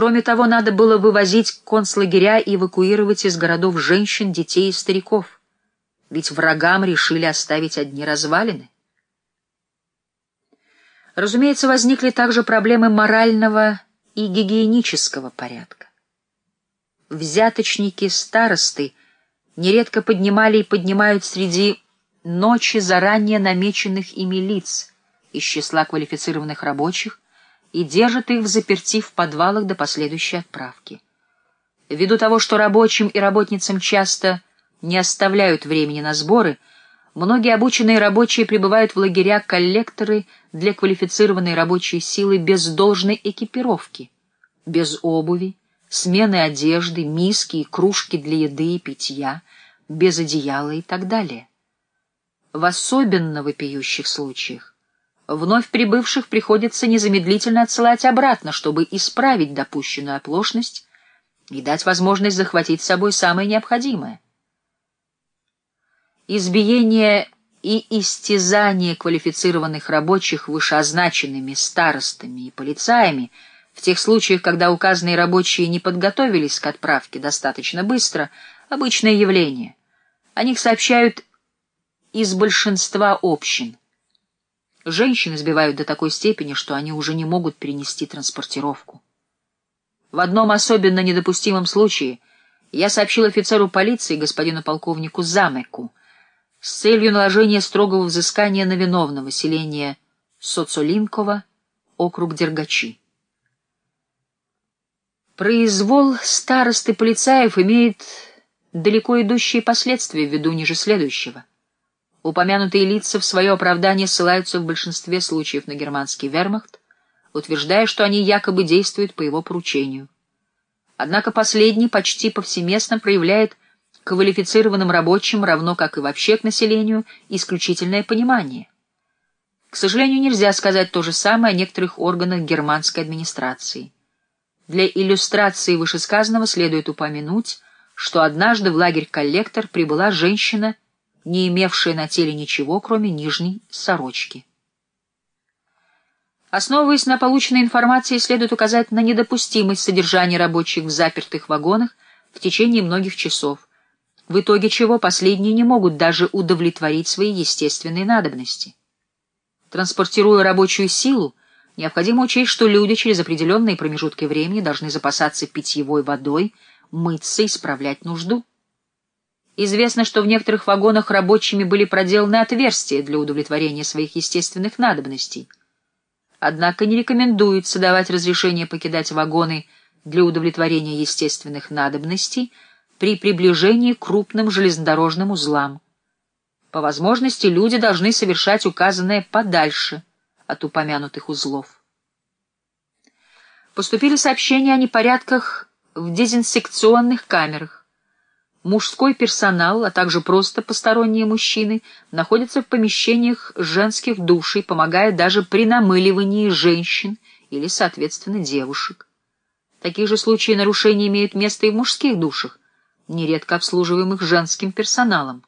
Кроме того, надо было вывозить концлагеря и эвакуировать из городов женщин, детей и стариков. Ведь врагам решили оставить одни развалины. Разумеется, возникли также проблемы морального и гигиенического порядка. Взяточники-старосты нередко поднимали и поднимают среди ночи заранее намеченных ими лиц из числа квалифицированных рабочих, и держат их в заперти в подвалах до последующей отправки. Ввиду того, что рабочим и работницам часто не оставляют времени на сборы, многие обученные рабочие прибывают в лагеря коллекторы для квалифицированной рабочей силы без должной экипировки, без обуви, смены одежды, миски и кружки для еды и питья, без одеяла и так далее. В особенно вопиющих случаях вновь прибывших приходится незамедлительно отсылать обратно, чтобы исправить допущенную оплошность и дать возможность захватить с собой самое необходимое. Избиение и истязание квалифицированных рабочих вышеозначенными старостами и полицаями в тех случаях, когда указанные рабочие не подготовились к отправке достаточно быстро, обычное явление. О них сообщают из большинства общин. Женщин избивают до такой степени, что они уже не могут перенести транспортировку. В одном особенно недопустимом случае я сообщил офицеру полиции, господину полковнику Замеку, с целью наложения строгого взыскания на виновного селения Соцолинкова, округ Дергачи. Произвол старосты полицаев имеет далеко идущие последствия ввиду ниже следующего. Упомянутые лица в свое оправдание ссылаются в большинстве случаев на германский вермахт, утверждая, что они якобы действуют по его поручению. Однако последний почти повсеместно проявляет квалифицированным рабочим, равно как и вообще к населению, исключительное понимание. К сожалению, нельзя сказать то же самое о некоторых органах германской администрации. Для иллюстрации вышесказанного следует упомянуть, что однажды в лагерь коллектор прибыла женщина не имевшая на теле ничего, кроме нижней сорочки. Основываясь на полученной информации, следует указать на недопустимость содержания рабочих в запертых вагонах в течение многих часов, в итоге чего последние не могут даже удовлетворить свои естественные надобности. Транспортируя рабочую силу, необходимо учесть, что люди через определенные промежутки времени должны запасаться питьевой водой, мыться и справлять нужду. Известно, что в некоторых вагонах рабочими были проделаны отверстия для удовлетворения своих естественных надобностей. Однако не рекомендуется давать разрешение покидать вагоны для удовлетворения естественных надобностей при приближении к крупным железнодорожным узлам. По возможности люди должны совершать указанное подальше от упомянутых узлов. Поступили сообщения о непорядках в дезинсекционных камерах. Мужской персонал, а также просто посторонние мужчины находятся в помещениях женских душей, помогая даже при намыливании женщин или, соответственно, девушек. Такие же случаи нарушений имеют место и в мужских душах, нередко обслуживаемых женским персоналом.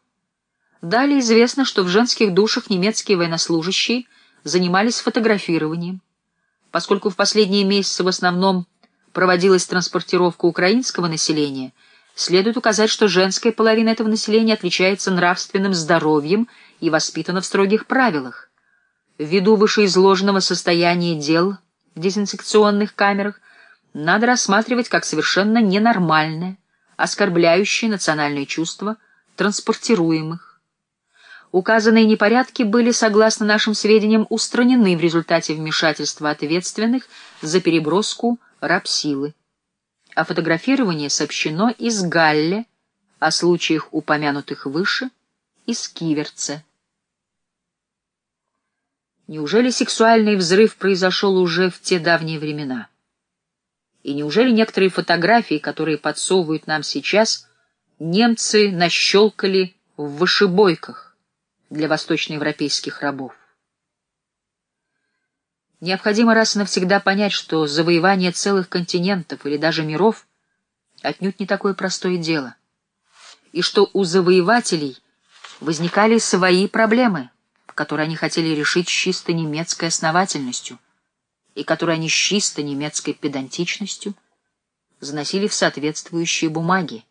Далее известно, что в женских душах немецкие военнослужащие занимались фотографированием. Поскольку в последние месяцы в основном проводилась транспортировка украинского населения – Следует указать, что женская половина этого населения отличается нравственным здоровьем и воспитана в строгих правилах. Ввиду вышеизложенного состояния дел в дезинсекционных камерах надо рассматривать как совершенно ненормальное, оскорбляющее национальные чувства транспортируемых. Указанные непорядки были, согласно нашим сведениям, устранены в результате вмешательства ответственных за переброску рабсилы а фотографирование сообщено из Галле, о случаях, упомянутых выше, из Киверца. Неужели сексуальный взрыв произошел уже в те давние времена? И неужели некоторые фотографии, которые подсовывают нам сейчас, немцы нащелкали в вышибойках для восточноевропейских рабов? Необходимо раз и навсегда понять, что завоевание целых континентов или даже миров отнюдь не такое простое дело, и что у завоевателей возникали свои проблемы, которые они хотели решить с чисто немецкой основательностью, и которые они с чисто немецкой педантичностью заносили в соответствующие бумаги.